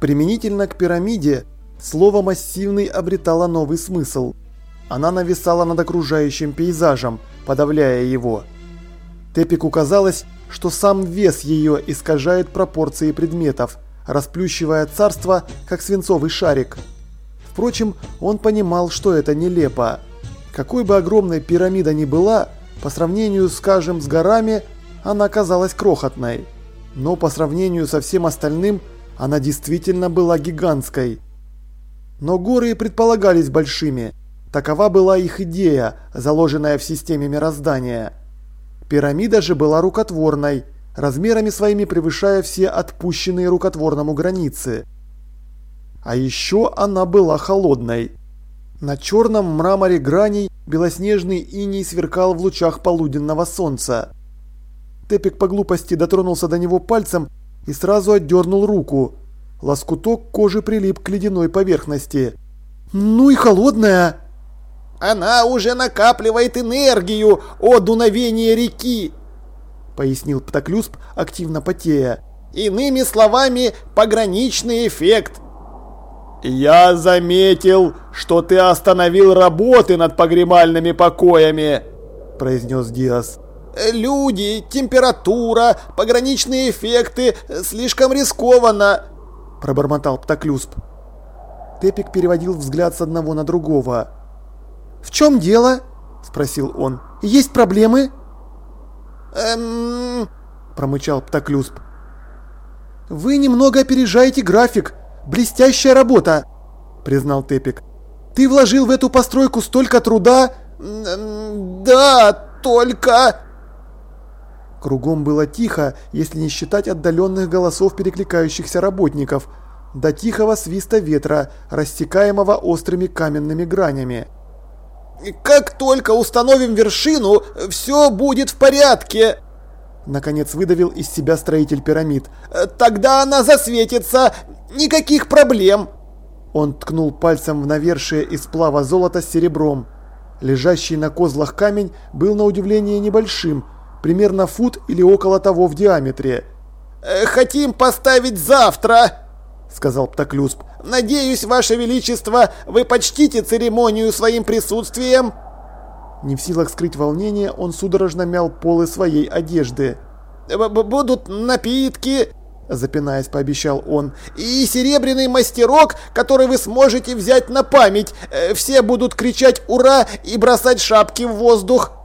Применительно к пирамиде слово «массивный» обретало новый смысл. Она нависала над окружающим пейзажем, подавляя его. Тепику казалось, что сам вес ее искажает пропорции предметов, расплющивая царство, как свинцовый шарик. Впрочем, он понимал, что это нелепо. Какой бы огромной пирамида ни была, по сравнению, скажем, с горами, она казалась крохотной. Но по сравнению со всем остальным, она действительно была гигантской. Но горы предполагались большими. Такова была их идея, заложенная в системе мироздания. Пирамида же была рукотворной, размерами своими превышая все отпущенные рукотворному границы. А еще она была холодной. На черном мраморе граней белоснежный иней сверкал в лучах полуденного солнца. Тепик по глупости дотронулся до него пальцем и сразу отдернул руку. Лоскуток кожи прилип к ледяной поверхности. «Ну и холодная!» Она уже накапливает энергию, о дуновение реки!» Пояснил Птоклюсп, активно потея. «Иными словами, пограничный эффект!» «Я заметил, что ты остановил работы над погремальными покоями», – произнес Диас. «Люди, температура, пограничные эффекты, слишком рискованно», – пробормотал Птоклюсп. Тепик переводил взгляд с одного на другого. «В чем дело?» – спросил он. «Есть проблемы?» «Эм...» – промычал Птоклюсп. «Вы немного опережаете график. Блестящая работа!» – признал Тепик. «Ты вложил в эту постройку столько труда?» «Да, только...» Кругом было тихо, если не считать отдаленных голосов перекликающихся работников, до тихого свиста ветра, растекаемого острыми каменными гранями. Как только установим вершину, все будет в порядке!» Наконец выдавил из себя строитель пирамид. «Тогда она засветится! Никаких проблем!» Он ткнул пальцем в навершие из сплава золота с серебром. Лежащий на козлах камень был на удивление небольшим, примерно фут или около того в диаметре. «Хотим поставить завтра!» — сказал Птоклюсп. «Надеюсь, Ваше Величество, вы почтите церемонию своим присутствием?» Не в силах скрыть волнение, он судорожно мял полы своей одежды. «Будут напитки!» Запинаясь, пообещал он. «И серебряный мастерок, который вы сможете взять на память. Э, все будут кричать «Ура!» и бросать шапки в воздух!»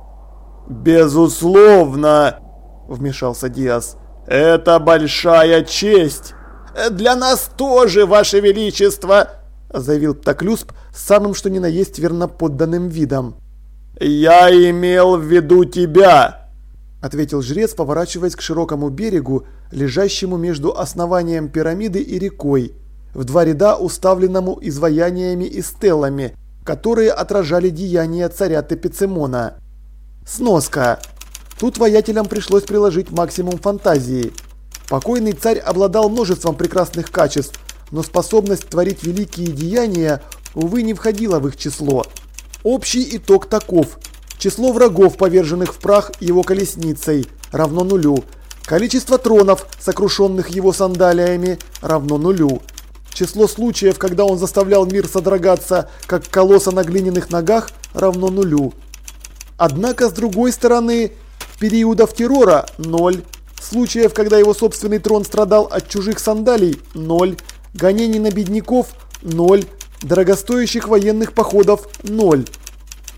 «Безусловно!» Вмешался Диас. «Это большая честь!» для нас тоже, Ваше Величество!» заявил Птоклюсп самым что ни на есть верноподданным видом. «Я имел в виду тебя!» ответил жрец, поворачиваясь к широкому берегу, лежащему между основанием пирамиды и рекой, в два ряда уставленному изваяниями и стеллами, которые отражали деяния царя Тепицемона. Сноска. Тут воятелям пришлось приложить максимум фантазии – Покойный царь обладал множеством прекрасных качеств, но способность творить великие деяния, увы, не входила в их число. Общий итог таков. Число врагов, поверженных в прах его колесницей, равно нулю. Количество тронов, сокрушенных его сандалиями, равно нулю. Число случаев, когда он заставлял мир содрогаться, как колосса на глиняных ногах, равно нулю. Однако, с другой стороны, периодов террора – ноль. Случаев, когда его собственный трон страдал от чужих сандалий – ноль. Гонений на бедняков – ноль. Дорогостоящих военных походов – ноль.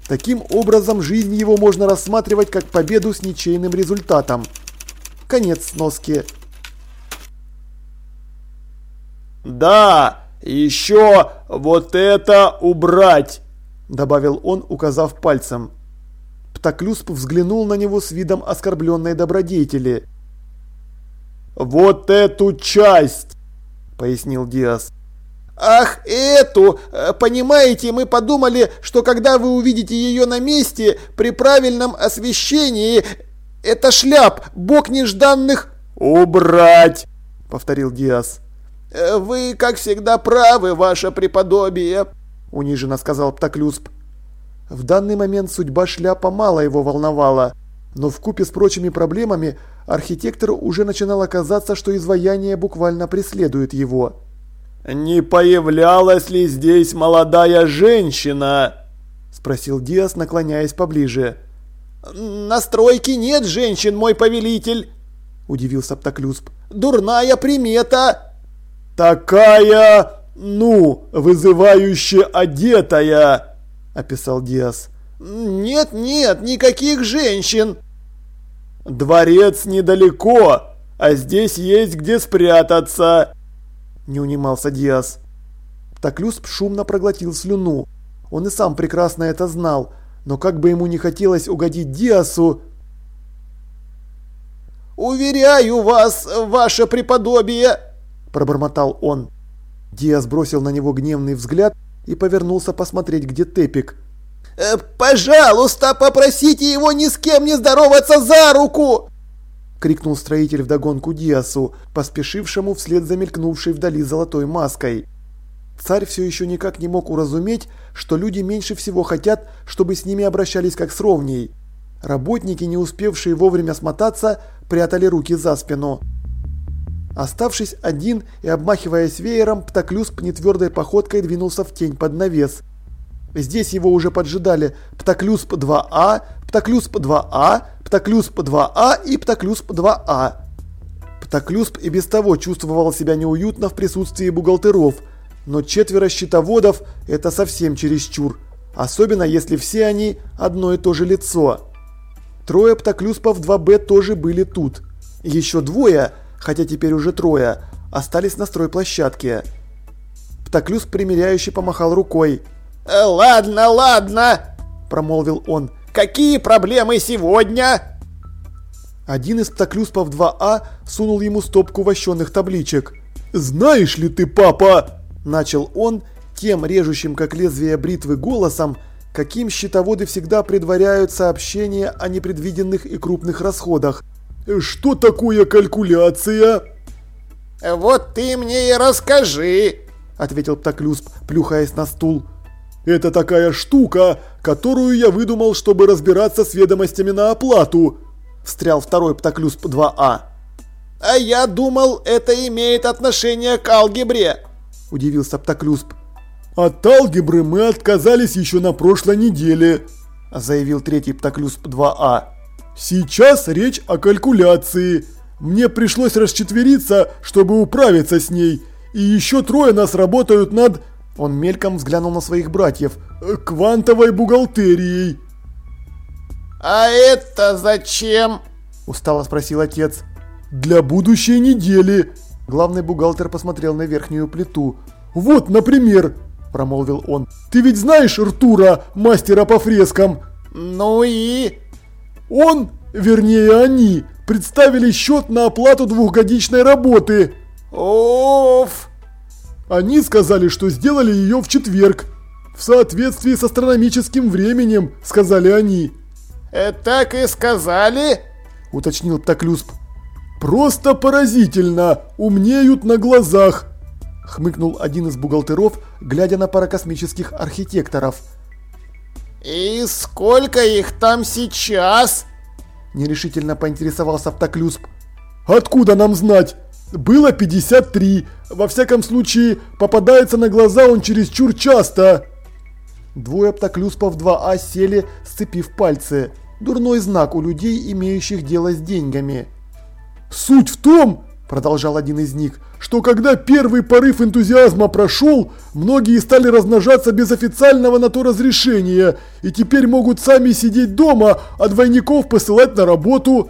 Таким образом, жизнь его можно рассматривать как победу с ничейным результатом. Конец сноски. «Да, еще вот это убрать!» – добавил он, указав пальцем. Птоклюсп взглянул на него с видом оскорбленной добродетели – «Вот эту часть!» – пояснил Диас. «Ах, эту! Понимаете, мы подумали, что когда вы увидите ее на месте, при правильном освещении, это шляп, бог нежданных...» «Убрать!» – повторил Диас. «Вы, как всегда, правы, ваше преподобие», – униженно сказал Птоклюсп. В данный момент судьба шляпа мало его волновала, но в купе с прочими проблемами архитектору уже начинало казаться, что изваяние буквально преследует его. «Не появлялась ли здесь молодая женщина?» – спросил Диас, наклоняясь поближе. «На стройке нет женщин, мой повелитель!» – удивился Птоклюсп. «Дурная примета!» «Такая, ну, вызывающе одетая!» – описал Диас. «Нет, нет, никаких женщин!» «Дворец недалеко, а здесь есть где спрятаться!» Не унимался Диас. Птоклюсп шумно проглотил слюну. Он и сам прекрасно это знал, но как бы ему не хотелось угодить Диасу... «Уверяю вас, ваше преподобие!» – пробормотал он. Диас бросил на него гневный взгляд и повернулся посмотреть, где Тепик. «Э, «Пожалуйста, попросите его ни с кем не здороваться за руку!» – крикнул строитель вдогонку Диасу, поспешившему вслед за мелькнувшей вдали золотой маской. Царь все еще никак не мог уразуметь, что люди меньше всего хотят, чтобы с ними обращались как с ровней. Работники, не успевшие вовремя смотаться, прятали руки за спину. Оставшись один и обмахиваясь веером, Птоклюсп нетвердой походкой двинулся в тень под навес. Здесь его уже поджидали Птоклюсп 2А, Птоклюсп 2А, Птоклюсп 2А и Птоклюсп 2А. Птоклюсп и без того чувствовал себя неуютно в присутствии бухгалтеров, но четверо счетоводов – это совсем чересчур, особенно если все они одно и то же лицо. Трое Птоклюспов 2Б тоже были тут. Еще двое, хотя теперь уже трое, остались на стройплощадке. Птоклюсп примиряющий помахал рукой. «Э, «Ладно, ладно!» – промолвил он. «Какие проблемы сегодня?» Один из птоклюспов 2А сунул ему стопку вощенных табличек. «Знаешь ли ты, папа?» – начал он тем режущим как лезвие бритвы голосом, каким счетоводы всегда предваряют сообщения о непредвиденных и крупных расходах. «Что такое калькуляция?» «Вот ты мне и расскажи», – ответил Птоклюсп, плюхаясь на стул. «Это такая штука, которую я выдумал, чтобы разбираться с ведомостями на оплату», – встрял второй Птоклюсп 2А. «А я думал, это имеет отношение к алгебре», – удивился Птоклюсп. «От алгебры мы отказались еще на прошлой неделе», – заявил третий Птоклюсп 2А. «Сейчас речь о калькуляции. Мне пришлось расчетвериться, чтобы управиться с ней. И еще трое нас работают над...» Он мельком взглянул на своих братьев. «Квантовой бухгалтерией». «А это зачем?» – устало спросил отец. «Для будущей недели». Главный бухгалтер посмотрел на верхнюю плиту. «Вот, например», – промолвил он. «Ты ведь знаешь Ртура, мастера по фрескам?» «Ну и?» «Он, вернее они, представили счет на оплату двухгодичной работы». «Уф!» Они сказали, что сделали ее в четверг. В соответствии с астрономическим временем, сказали они. «Э, «Так и сказали?» – уточнил Птоклюсп. «Просто поразительно! Умнеют на глазах!» – хмыкнул один из бухгалтеров, глядя на паракосмических архитекторов. «И сколько их там сейчас?» – нерешительно поинтересовался Птоклюсп. «Откуда нам знать? Было 53. Во всяком случае, попадается на глаза он чересчур часто!» Двое Птоклюспов 2А сели, сцепив пальцы. Дурной знак у людей, имеющих дело с деньгами. «Суть в том, – продолжал один из них, – что когда первый порыв энтузиазма прошел, многие стали размножаться без официального на то разрешения и теперь могут сами сидеть дома, а двойников посылать на работу».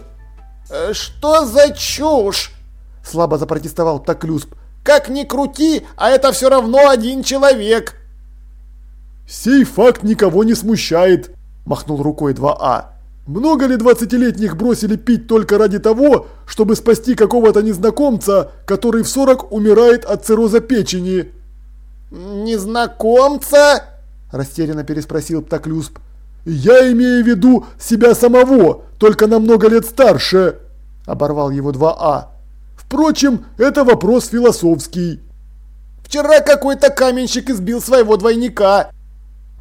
«Э, «Что за чушь?» – слабо запротестовал Птоклюсп. «Как ни крути, а это все равно один человек!» «Сей факт никого не смущает», – махнул рукой 2А. «Много ли двадцатилетних бросили пить только ради того, чтобы спасти какого-то незнакомца, который в 40 умирает от цирроза печени?» «Незнакомца?» – растерянно переспросил Птоклюсп. «Я имею в виду себя самого, только на много лет старше», – оборвал его 2А. «Впрочем, это вопрос философский». «Вчера какой-то каменщик избил своего двойника»,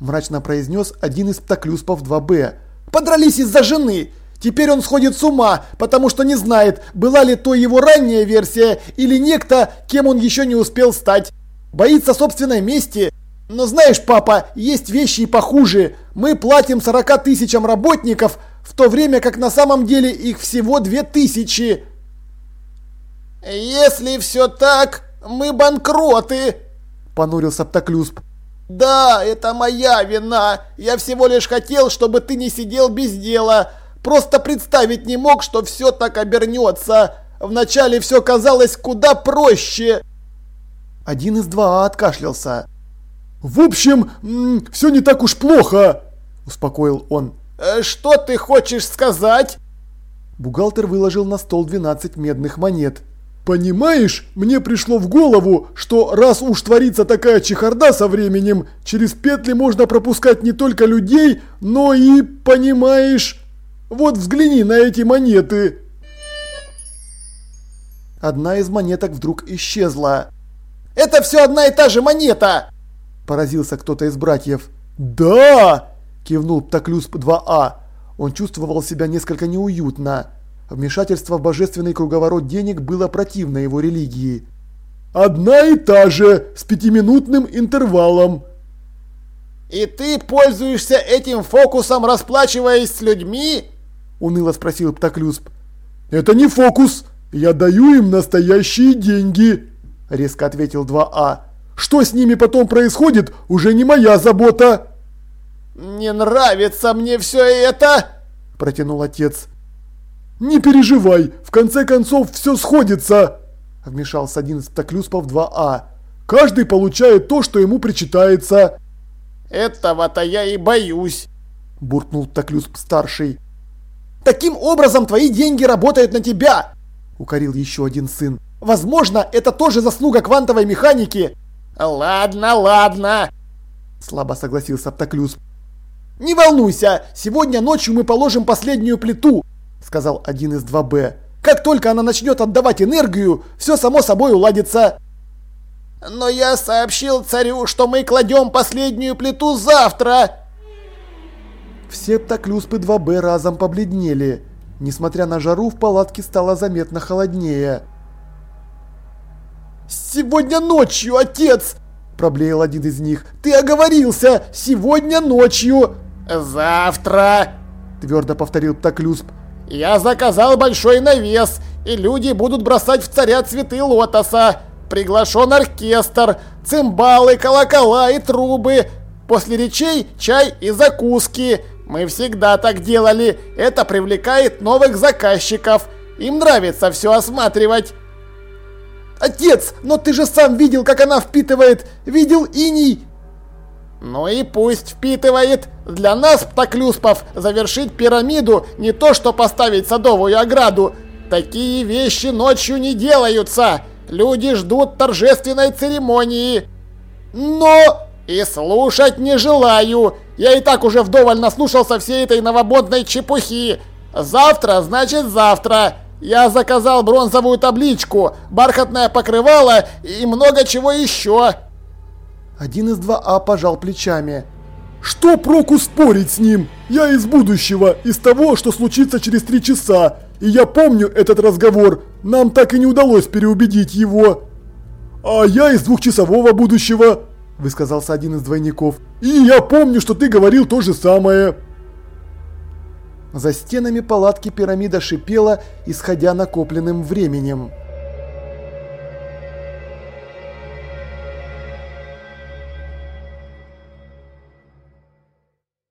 мрачно произнес один из птоклюспов 2Б. «Подрались из-за жены! Теперь он сходит с ума, потому что не знает, была ли то его ранняя версия или некто, кем он еще не успел стать. Боится собственной мести. Но знаешь, папа, есть вещи и похуже. Мы платим 40 тысячам работников, в то время как на самом деле их всего 2000. Если все так, мы банкроты, понурился Птоклюсп. Да, это моя вина. Я всего лишь хотел, чтобы ты не сидел без дела. Просто представить не мог, что все так обернется. Вначале все казалось куда проще. Один из два откашлялся. «В общем, все не так уж плохо», – успокоил он. Э, «Что ты хочешь сказать?» Бухгалтер выложил на стол 12 медных монет. «Понимаешь, мне пришло в голову, что раз уж творится такая чехарда со временем, через петли можно пропускать не только людей, но и, понимаешь, вот взгляни на эти монеты». Одна из монеток вдруг исчезла. «Это все одна и та же монета!» Поразился кто-то из братьев. «Да!» – кивнул Птоклюсп 2А. Он чувствовал себя несколько неуютно. Вмешательство в божественный круговорот денег было противно его религии. «Одна и та же, с пятиминутным интервалом». «И ты пользуешься этим фокусом, расплачиваясь с людьми?» – уныло спросил Птоклюсп. «Это не фокус, я даю им настоящие деньги», – резко ответил 2А. «Что с ними потом происходит, уже не моя забота». «Не нравится мне все это!» – протянул отец. «Не переживай, в конце концов все сходится!» Вмешался один из Токлюспов 2А. «Каждый получает то, что ему причитается!» «Этого-то я и боюсь!» Буркнул Токлюсп-старший. «Таким образом твои деньги работают на тебя!» Укорил еще один сын. «Возможно, это тоже заслуга квантовой механики!» «Ладно, ладно!» Слабо согласился Токлюсп. «Не волнуйся, сегодня ночью мы положим последнюю плиту, сказал один из 2Б. Как только она начнет отдавать энергию, все само собой уладится. Но я сообщил царю, что мы кладем последнюю плиту завтра. Все птоклюспы 2Б разом побледнели. Несмотря на жару, в палатке стало заметно холоднее. «Сегодня ночью, отец!» – проблеял один из них. «Ты оговорился! Сегодня ночью!» «Завтра!» – твердо повторил Птоклюсп. Я заказал большой навес, и люди будут бросать в царя цветы лотоса. Приглашен оркестр, цимбалы, колокола и трубы. После речей чай и закуски. Мы всегда так делали. Это привлекает новых заказчиков. Им нравится все осматривать. Отец, но ты же сам видел, как она впитывает. Видел иней ну и пусть впитывает. Для нас, птоклюспов, завершить пирамиду не то что поставить садовую ограду. Такие вещи ночью не делаются. Люди ждут торжественной церемонии. Но и слушать не желаю. Я и так уже вдоволь наслушался всей этой новободной чепухи. Завтра значит завтра. Я заказал бронзовую табличку, бархатное покрывало и много чего еще. Один из 2А пожал плечами. «Что проку спорить с ним? Я из будущего, из того, что случится через три часа. И я помню этот разговор. Нам так и не удалось переубедить его». «А я из двухчасового будущего», – высказался один из двойников. «И я помню, что ты говорил то же самое». За стенами палатки пирамида шипела, исходя накопленным временем.